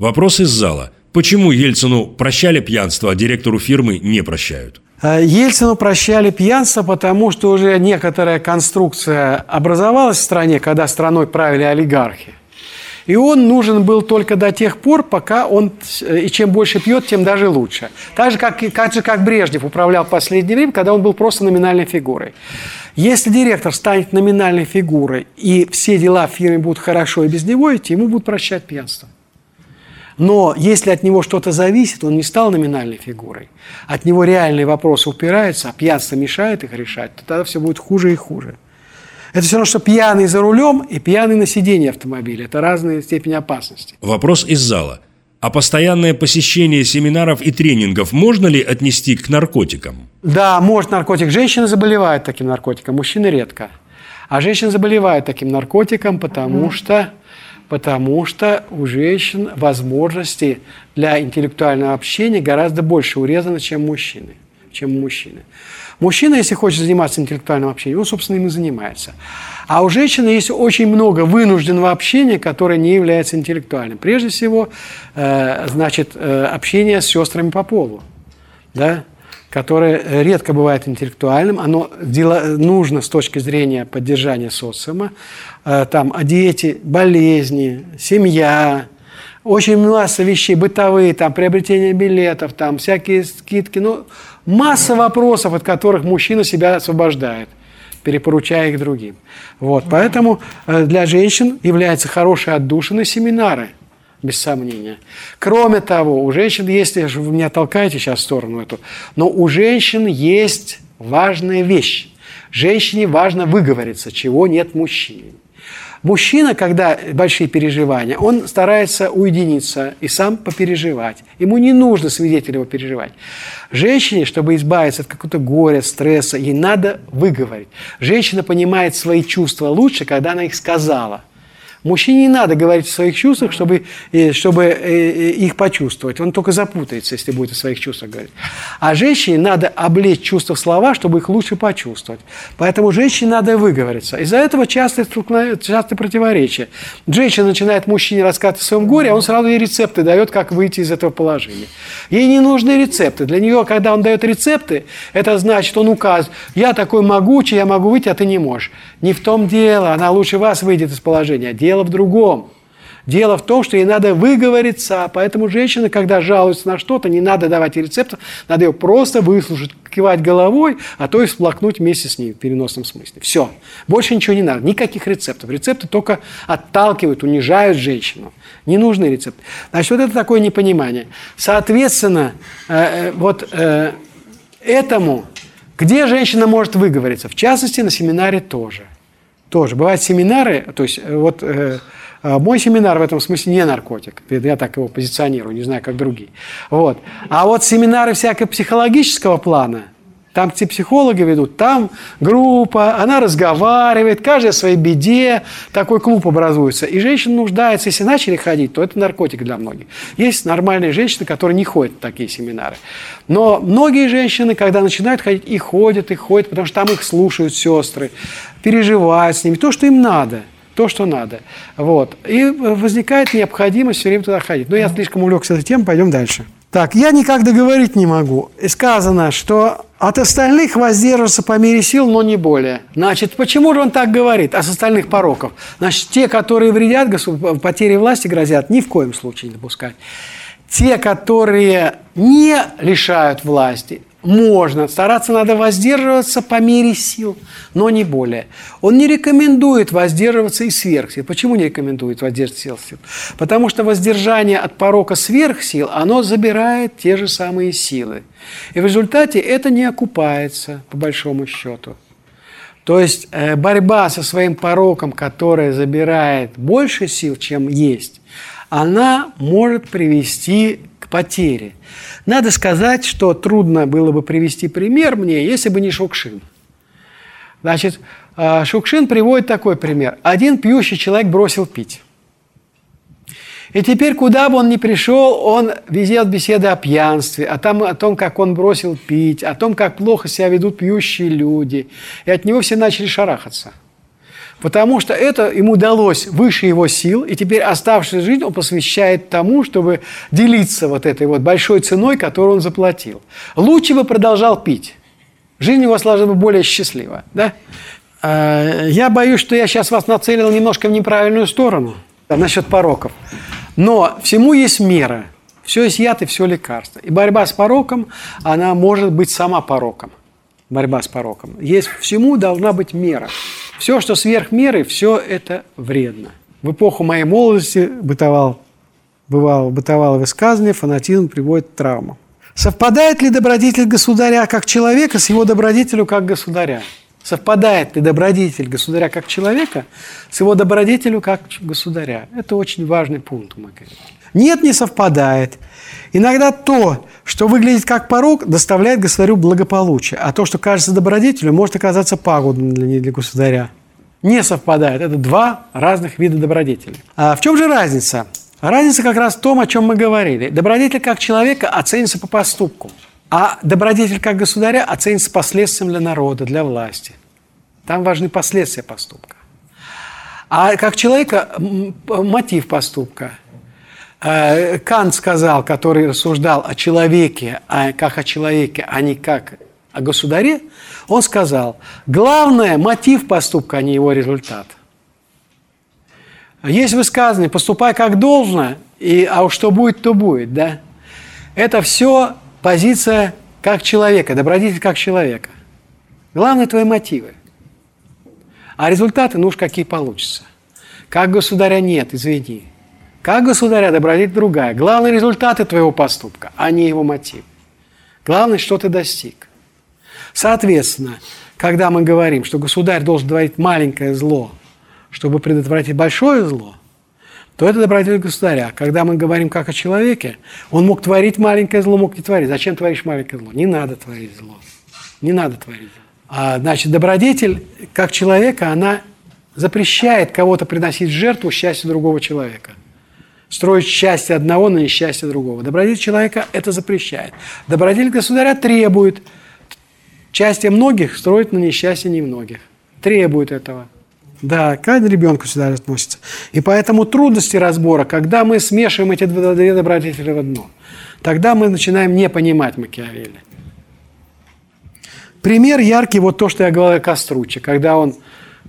Вопрос из зала. Почему Ельцину прощали пьянство, а директору фирмы не прощают? Э, Ельцину прощали пьянство, потому что уже некоторая конструкция образовалась в стране, когда страной правили олигархи. И он нужен был только до тех пор, пока он, э, и чем больше пьет, тем даже лучше. Так же, как, так же, как Брежнев управлял в последнее время, когда он был просто номинальной фигурой. Если директор станет номинальной фигурой, и все дела в фирме будут хорошо и без него идти, ему будут прощать пьянство. Но если от него что-то зависит, он не стал номинальной фигурой, от него реальные вопросы упираются, а пьянство мешает их решать, то тогда все будет хуже и хуже. Это все равно, что пьяный за рулем и пьяный на сиденье автомобиля. Это разные степени опасности. Вопрос из зала. А постоянное посещение семинаров и тренингов можно ли отнести к наркотикам? Да, может наркотик. Женщины заболевают таким наркотиком, мужчины редко. А женщины заболевают таким наркотиком, потому что потому что у женщин возможности для интеллектуального общения гораздо больше урезаны, чем мужчины. Чем мужчины. Мужчина, если хочет заниматься интеллектуальным общением, он, собственно, им и занимается. А у женщины есть очень много вынужденного общения, которое не является интеллектуальным. Прежде всего, э, значит, э, общение с сестрами по полу. Да? Которое редко бывает интеллектуальным, оно нужно с точки зрения поддержания социума, э, там, о диете, болезни, семья, очень масса вещей бытовые, там, приобретение билетов, там, всякие скидки, ну, масса вопросов, от которых мужчина себя освобождает перепоручая их другим. Вот, поэтому э, для женщин являются хорошие отдушины семинары – без сомнения. Кроме того, у женщин есть, вы меня толкаете сейчас в сторону эту, но у женщин есть важная вещь. Женщине важно выговориться, чего нет мужчине. Мужчина, когда большие переживания, он старается уединиться и сам попереживать. Ему не нужно свидетель его переживать. Женщине, чтобы избавиться от какого-то горя, стресса, ей надо выговорить. Женщина понимает свои чувства лучше, когда она их сказала – Мужчине не надо говорить о своих чувствах, чтобы, э, чтобы э, э, их почувствовать. Он только запутается, если будет о своих чувствах говорить. А женщине надо облечь чувства в слова, чтобы их лучше почувствовать. Поэтому женщине надо выговориться. Из-за этого часто, часто противоречия. Женщина начинает мужчине рассказывать о своем горе, а он сразу ей рецепты дает, как выйти из этого положения. Ей не нужны рецепты. Для нее, когда он дает рецепты, это значит, он указывает, я такой могучий, я могу выйти, а ты не можешь. Не в том дело, она лучше вас выйдет из положения. Дело в другом. Дело в том, что ей надо выговориться, поэтому женщина, когда жалуется на что-то, не надо давать ей рецепта, надо ее просто выслушать, кивать головой, а то и всплакнуть вместе с ней в переносном смысле. Все. Больше ничего не надо, никаких рецептов. Рецепты только отталкивают, унижают женщину. Не нужны рецепты. Значит, вот это такое непонимание. Соответственно, э, э, вот э, этому, где женщина может выговориться? В частности, на семинаре тоже – тоже. Бывают семинары, то есть э, вот э, э, мой семинар в этом смысле не наркотик. Я так его позиционирую, не знаю, как другие. Вот. А вот семинары всякого психологического плана – там, где психологи ведут, там группа, она разговаривает, каждый о своей беде, такой клуб образуется. И женщина нуждается, если начали ходить, то это наркотик для многих. Есть нормальные женщины, которые не ходят в такие семинары. Но многие женщины, когда начинают ходить, и ходят, и ходят, потому что там их слушают сестры, переживают с ними, то, что им надо то, что надо. Вот. И возникает необходимость все время туда ходить. Но я слишком увлекся этой темой, пойдем дальше. Так, я никак договорить не могу. И сказано, что от остальных воздерживаться по мере сил, но не более. Значит, почему же он так говорит, от остальных пороков? Значит, те, которые вредят, потери власти грозят, ни в коем случае не допускать. Те, которые не лишают власти, можно, стараться надо воздерживаться по мере сил, но не более. Он не рекомендует воздерживаться и сверх сил. Почему не рекомендует воздерживаться сил? Потому что воздержание от порока сверх сил, оно забирает те же самые силы. И в результате это не окупается, по большому счету. То есть э, борьба со своим пороком, которая забирает больше сил, чем есть, она может привести к потере. Надо сказать, что трудно было бы привести пример мне, если бы не Шукшин. Значит, а, Шукшин приводит такой пример. Один пьющий человек бросил пить. И теперь, куда бы он ни пришел, он ведет беседы о пьянстве, о том, о том, как он бросил пить, о том, как плохо себя ведут пьющие люди. И от него все начали шарахаться. Потому что это ему удалось выше его сил, и теперь оставшуюся жизнь он посвящает тому, чтобы делиться вот этой вот большой ценой, которую он заплатил. Лучше бы продолжал пить. Жизнь его сложилась бы более счастлива. Да? А, я боюсь, что я сейчас вас нацелил немножко в неправильную сторону насчет пороков. Но всему есть мера. Все есть яд и все лекарство. И борьба с пороком, она может быть сама пороком. Борьба с пороком. Есть всему должна быть мера. Все, что сверх меры, все это вредно. В эпоху моей молодости бытовал, бывало, бытовало высказывание, фанатизм приводит к травмам. Совпадает ли добродетель государя как человека с его добродетелю как государя? Совпадает ли добродетель государя как человека с его добродетелю как государя? Это очень важный пункт. Нет, не совпадает. Иногда то, что выглядит как порог, доставляет государю благополучие, а то, что кажется добродетелю, может оказаться пагубным для, для государя. Не совпадает. Это два разных вида добродетели. А в чем же разница? Разница как раз в том, о чем мы говорили. Добродетель как человека оценится по поступку. А добродетель как государя оценится последствием для народа, для власти. Там важны последствия поступка. А как человека мотив поступка. Э, Кант сказал, который рассуждал о человеке, а как о человеке, а не как о государе, он сказал, главное – мотив поступка, а не его результат. Есть высказывание «поступай как должно», и, а уж что будет, то будет. Да? Это все позиция как человека, добродетель как человека. Главное твои мотивы. А результаты, ну уж какие получатся. Как государя нет, извини. Как государя добродетель другая. Главные результаты твоего поступка, а не его мотив. Главное, что ты достиг. Соответственно, когда мы говорим, что государь должен творить маленькое зло, чтобы предотвратить большое зло, то это добродетель государя. Когда мы говорим как о человеке, он мог творить маленькое зло, мог не творить. Зачем творишь маленькое зло? Не надо творить зло. Не надо творить. А, значит, добродетель как человека, она запрещает кого-то приносить жертву счастью другого человека. Строить счастье одного на несчастье другого. Добродетель человека это запрещает. Добродетель государя требует счастье многих строить на несчастье немногих. Требует этого. Да, каждый ребенку сюда относится. И поэтому трудности разбора, когда мы смешиваем эти две добродетели в одно, тогда мы начинаем не понимать Макиавелли. Пример яркий, вот то, что я говорил о Коструче, когда он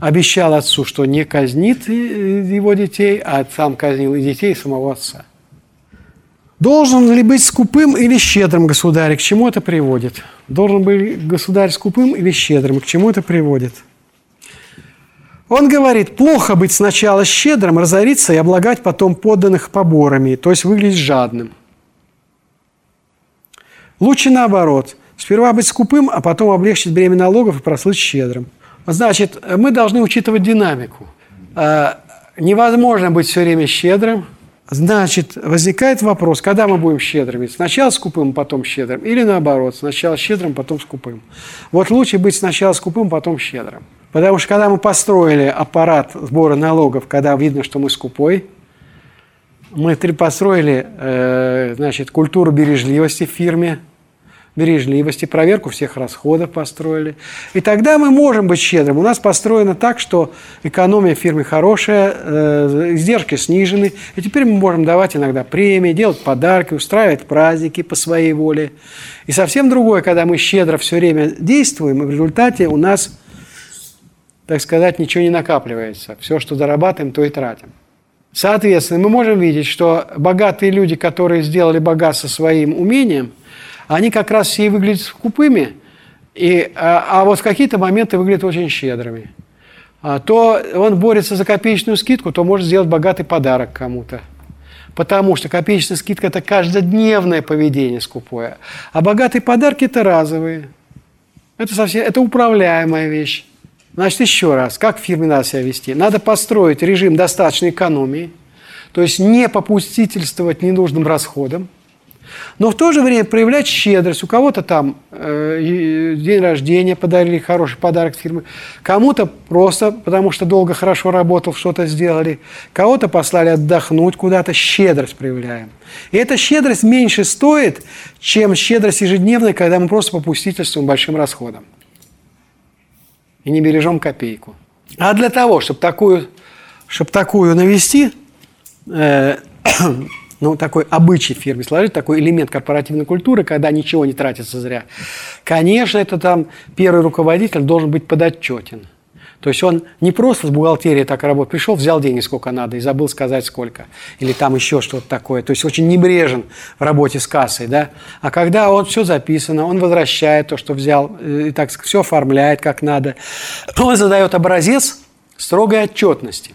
обещал отцу, что не казнит его детей, а сам казнил и детей, и самого отца. Должен ли быть скупым или щедрым государь? К чему это приводит? Должен быть государь скупым или щедрым? К чему это приводит? Он говорит, плохо быть сначала щедрым, разориться и облагать потом подданных поборами, то есть выглядеть жадным. Лучше наоборот. Сперва быть скупым, а потом облегчить бремя налогов и прослыть щедрым. Значит, мы должны учитывать динамику. А, невозможно быть все время щедрым. Значит, возникает вопрос, когда мы будем щедрыми? Сначала скупым, потом щедрым? Или наоборот, сначала щедрым, потом скупым? Вот лучше быть сначала скупым, потом щедрым. Потому что когда мы построили аппарат сбора налогов, когда видно, что мы скупой, мы построили э, значит, культуру бережливости в фирме, бережливости, проверку всех расходов построили. И тогда мы можем быть щедрым. У нас построено так, что экономия в фирме хорошая, э, издержки снижены. И теперь мы можем давать иногда премии, делать подарки, устраивать праздники по своей воле. И совсем другое, когда мы щедро все время действуем, и в результате у нас так сказать, ничего не накапливается. Все, что зарабатываем, то и тратим. Соответственно, мы можем видеть, что богатые люди, которые сделали богатство своим умением, они как раз и выглядят скупыми, и, а, а вот в какие-то моменты выглядят очень щедрыми. А, то он борется за копеечную скидку, то может сделать богатый подарок кому-то. Потому что копеечная скидка – это каждодневное поведение скупое. А богатые подарки – это разовые. Это, совсем, это управляемая вещь. Значит, еще раз, как в фирме надо себя вести? Надо построить режим достаточной экономии, то есть не попустительствовать ненужным расходам, но в то же время проявлять щедрость. У кого-то там э, день рождения подарили хороший подарок фирмы, кому-то просто потому что долго хорошо работал, что-то сделали, кого-то послали отдохнуть куда-то, щедрость проявляем. И эта щедрость меньше стоит, чем щедрость ежедневная, когда мы просто попустительствуем большим расходом и не бережем копейку. А для того, чтобы такую, чтобы такую навести, э, ну, такой обычай в фирме сложить, такой элемент корпоративной культуры, когда ничего не тратится зря, конечно, это там первый руководитель должен быть подотчетен. То есть он не просто с бухгалтерией так работает, пришел, взял деньги сколько надо и забыл сказать сколько. Или там еще что-то такое. То есть очень небрежен в работе с кассой. Да? А когда он все записано, он возвращает то, что взял, э, и так все оформляет как надо, он задает образец строгой отчетности.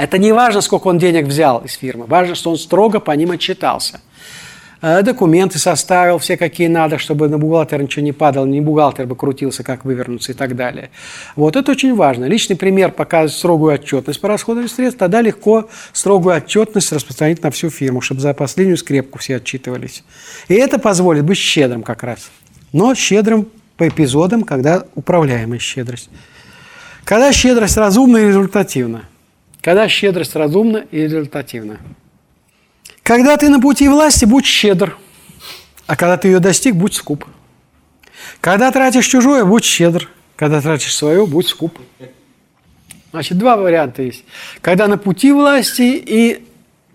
Это не важно, сколько он денег взял из фирмы, важно, что он строго по ним отчитался. Э, документы составил, все какие надо, чтобы на бухгалтера ничего не падало, не бухгалтер бы крутился, как вывернуться и так далее. Вот это очень важно. Личный пример показывает строгую отчетность по расходам средств, тогда легко строгую отчетность распространить на всю фирму, чтобы за последнюю скрепку все отчитывались. И это позволит быть щедрым как раз. Но щедрым по эпизодам, когда управляемая щедрость. Когда щедрость разумна и результативна. Когда щедрость разумна и результативна. Когда ты на пути власти, будь щедр. А когда ты ее достиг, будь скуп. Когда тратишь чужое, будь щедр. Когда тратишь свое, будь скуп. Значит, два варианта есть. Когда на пути власти и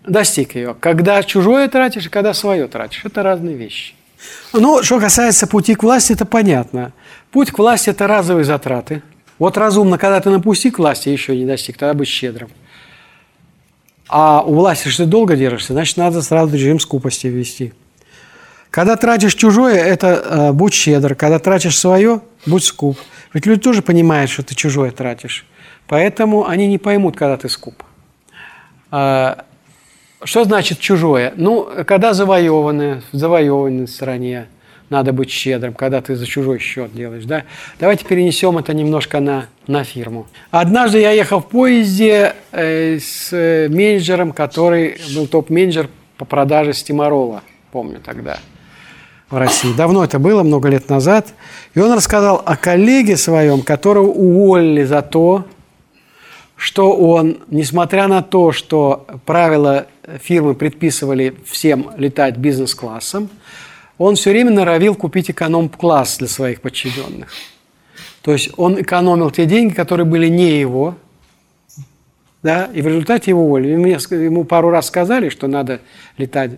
достиг ее. Когда чужое тратишь и когда свое тратишь. Это разные вещи. Ну, что касается пути к власти, это понятно. Путь к власти – это разовые затраты. Вот разумно, когда ты на пути к власти еще не достиг, тогда быть щедрым. А у власти, что ты долго держишься, значит, надо сразу режим скупости ввести. Когда тратишь чужое, это э, будь щедр. Когда тратишь свое, будь скуп. Ведь люди тоже понимают, что ты чужое тратишь. Поэтому они не поймут, когда ты скуп. А, что значит чужое? Ну, когда завоеванное, в завоеванной стране, надо быть щедрым, когда ты за чужой счет делаешь. Да? Давайте перенесем это немножко на, на фирму. Однажды я ехал в поезде э, с э, менеджером, который был топ-менеджер по продаже стимарола, помню тогда, в России. Давно это было, много лет назад. И он рассказал о коллеге своем, которого уволили за то, что он, несмотря на то, что правила фирмы предписывали всем летать бизнес-классом, он все время норовил купить эконом-класс для своих подчиненных. То есть он экономил те деньги, которые были не его, да, и в результате его уволили. Мне, ему пару раз сказали, что надо летать.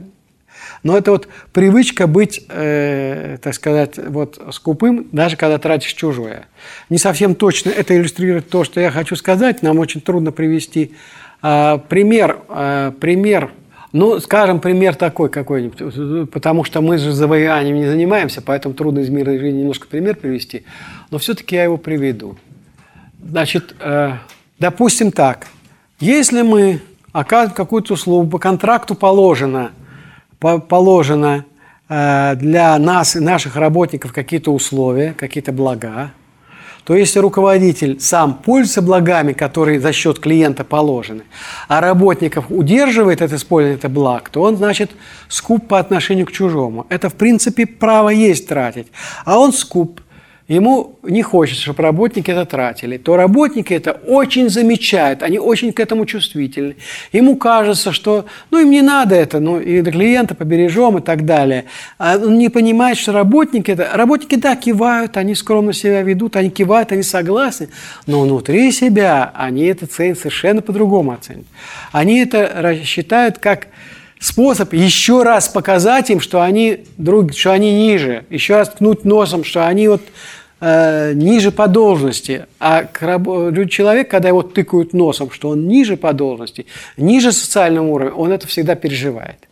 Но это вот привычка быть, э, так сказать, вот скупым, даже когда тратишь чужое. Не совсем точно это иллюстрирует то, что я хочу сказать. Нам очень трудно привести э, пример, э, пример ну, скажем, пример такой какой-нибудь, потому что мы же завоеванием не занимаемся, поэтому трудно из мира жизни немножко пример привести, но все-таки я его приведу. Значит, э, допустим так, если мы оказываем какую-то услугу, по контракту положено, положено э, для нас и наших работников какие-то условия, какие-то блага, то если руководитель сам пользуется благами, которые за счет клиента положены, а работников удерживает это использование это благ, то он, значит, скуп по отношению к чужому. Это, в принципе, право есть тратить. А он скуп – ему не хочется, чтобы работники это тратили, то работники это очень замечают, они очень к этому чувствительны. Ему кажется, что ну им не надо это, ну и клиента побережем и так далее. А он не понимает, что работники это, работники да, кивают, они скромно себя ведут, они кивают, они согласны, но внутри себя они это ценят совершенно по-другому оценят. Они это рассчитают как способ еще раз показать им, что они, друг, что они ниже, еще раз ткнуть носом, что они вот э, ниже по должности. А человек, когда его тыкают носом, что он ниже по должности, ниже социального уровня, он это всегда переживает.